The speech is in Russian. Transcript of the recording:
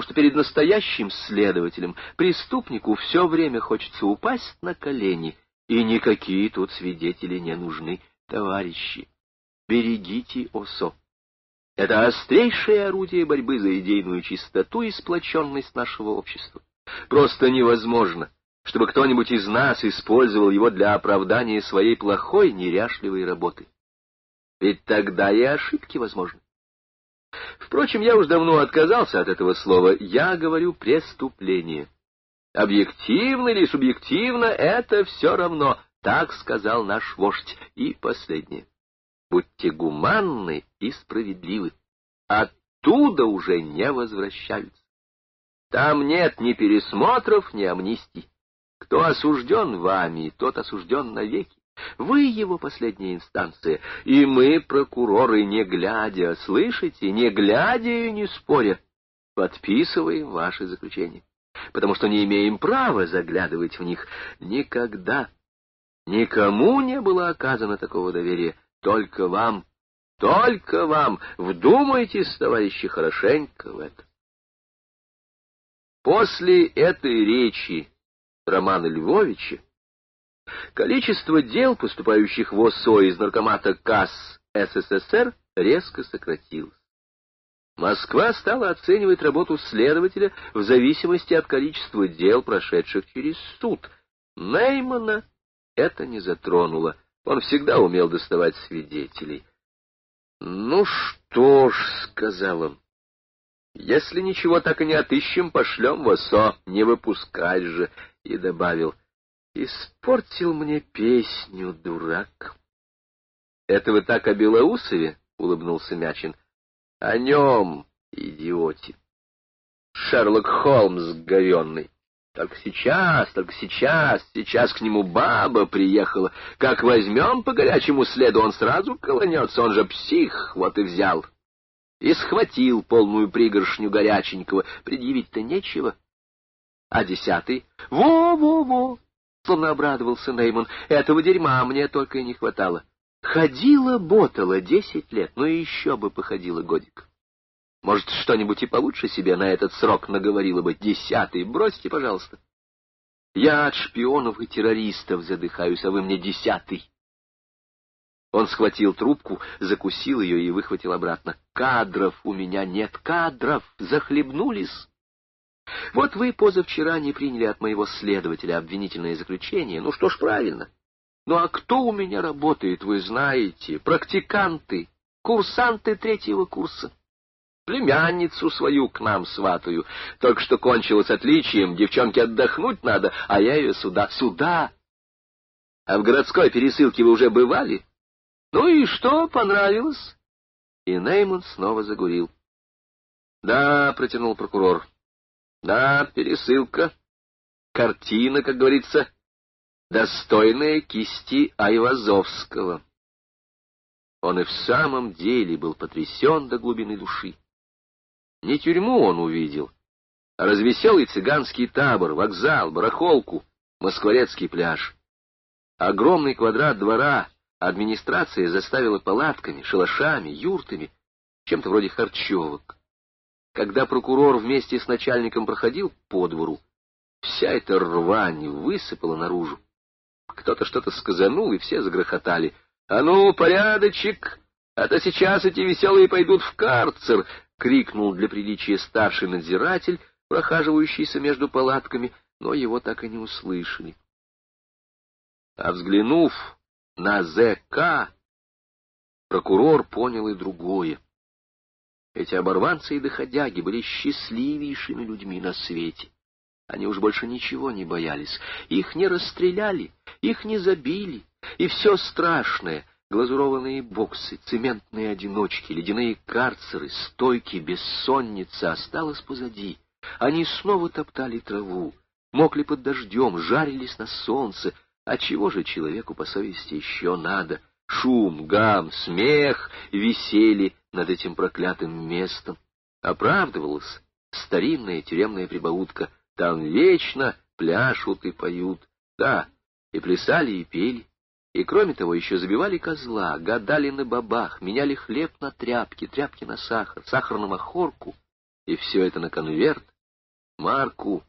потому что перед настоящим следователем преступнику все время хочется упасть на колени, и никакие тут свидетели не нужны, товарищи. Берегите ОСО. Это острейшее орудие борьбы за идейную чистоту и сплоченность нашего общества. Просто невозможно, чтобы кто-нибудь из нас использовал его для оправдания своей плохой, неряшливой работы. Ведь тогда и ошибки возможны. Впрочем, я уж давно отказался от этого слова. Я говорю «преступление». Объективно или субъективно — это все равно, так сказал наш вождь. И последнее. Будьте гуманны и справедливы. Оттуда уже не возвращаются. Там нет ни пересмотров, ни амнистий. Кто осужден вами, тот осужден навеки. Вы его последняя инстанция, и мы, прокуроры, не глядя, слышите, не глядя и не споря, подписываем ваши заключения, потому что не имеем права заглядывать в них никогда. Никому не было оказано такого доверия, только вам, только вам. Вдумайтесь, товарищи, хорошенько в это. После этой речи Романа Львовича количество дел, поступающих в ОСО из наркомата КАС СССР, резко сократилось. Москва стала оценивать работу следователя в зависимости от количества дел, прошедших через суд. Неймана это не затронуло. Он всегда умел доставать свидетелей. — Ну что ж, — сказал он, — если ничего так и не отыщем, пошлем в ОСО, не выпускать же, и добавил, Испортил мне песню, дурак. — Это вы так о Белоусове? — улыбнулся Мячин. — О нем, идиоте. Шерлок Холмс говенный. Только сейчас, только сейчас, сейчас к нему баба приехала. Как возьмем по горячему следу, он сразу колонется, он же псих, вот и взял. И схватил полную пригоршню горяченького, предъявить-то нечего. А десятый? Во-во-во! Словно обрадовался Нейман. Этого дерьма мне только и не хватало. Ходила-ботала десять лет, ну и еще бы походила годик. Может, что-нибудь и получше себе на этот срок наговорила бы. Десятый, бросьте, пожалуйста. Я от шпионов и террористов задыхаюсь, а вы мне десятый. Он схватил трубку, закусил ее и выхватил обратно. Кадров у меня нет, кадров, захлебнулись. Вот вы позавчера не приняли от моего следователя обвинительное заключение. Ну что ж, правильно. Ну а кто у меня работает, вы знаете? Практиканты, курсанты третьего курса. Племянницу свою к нам сватаю. Только что кончилось отличием, девчонке отдохнуть надо, а я ее сюда. Сюда! А в городской пересылке вы уже бывали? Ну и что, понравилось? И Нейман снова загурил. — Да, — протянул прокурор, да, пересылка. Картина, как говорится, достойная кисти Айвазовского. Он и в самом деле был потрясен до глубины души. Не тюрьму он увидел, а развеселый цыганский табор, вокзал, барахолку, москворецкий пляж. Огромный квадрат двора администрация заставила палатками, шалашами, юртами, чем-то вроде харчевок. Когда прокурор вместе с начальником проходил по двору, вся эта рвань высыпала наружу. Кто-то что-то сказанул, и все загрохотали. — А ну, порядочек! А то сейчас эти веселые пойдут в карцер! — крикнул для приличия старший надзиратель, прохаживающийся между палатками, но его так и не услышали. А взглянув на ЗК, прокурор понял и другое. Эти оборванцы и доходяги были счастливейшими людьми на свете. Они уж больше ничего не боялись. Их не расстреляли, их не забили. И все страшное — глазурованные боксы, цементные одиночки, ледяные карцеры, стойки, бессонница — осталось позади. Они снова топтали траву, мокли под дождем, жарились на солнце. А чего же человеку по совести еще надо? Шум, гам, смех, веселье над этим проклятым местом. Оправдывалась старинная тюремная прибаутка. Там вечно пляшут и поют. Да, и плясали, и пели. И, кроме того, еще забивали козла, гадали на бабах, меняли хлеб на тряпки, тряпки на сахар, сахар на махорку. И все это на конверт. Марку